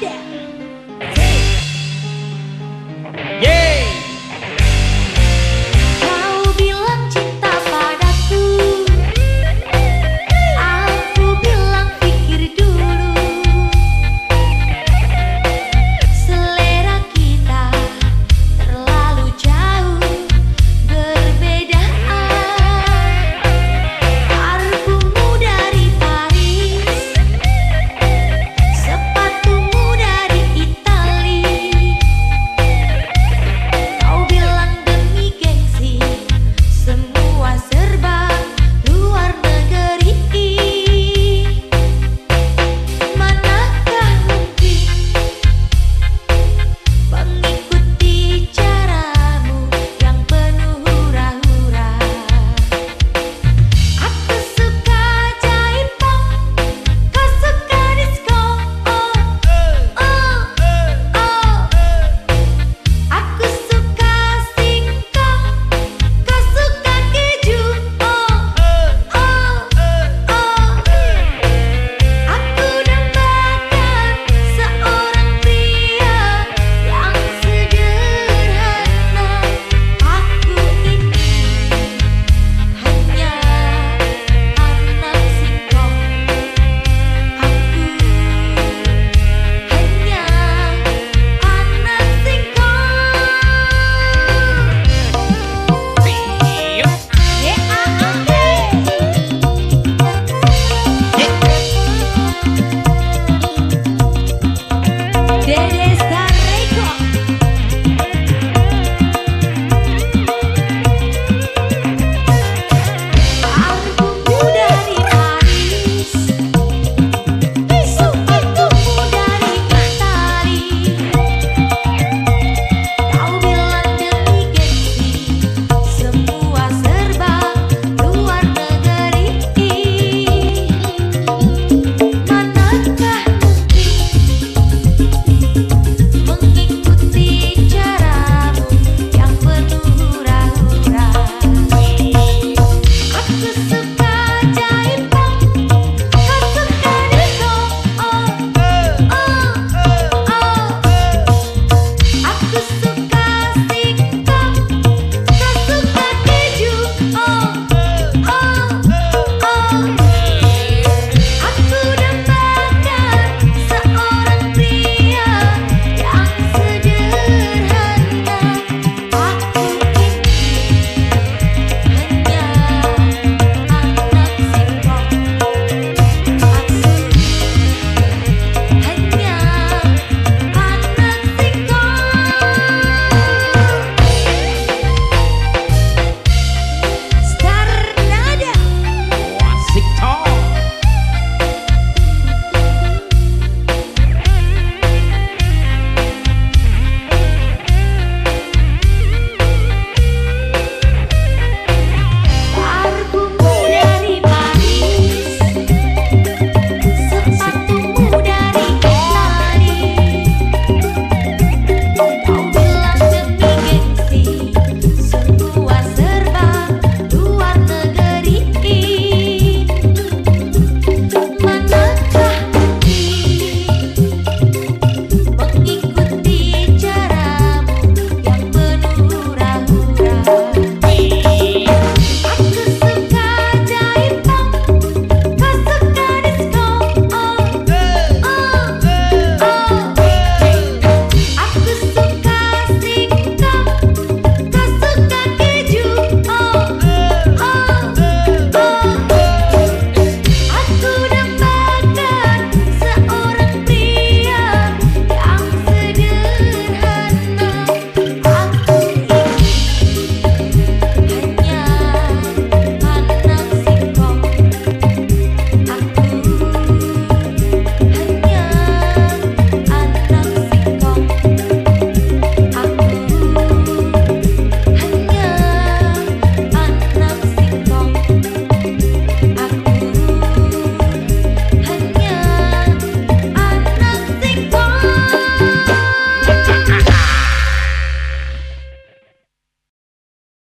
that.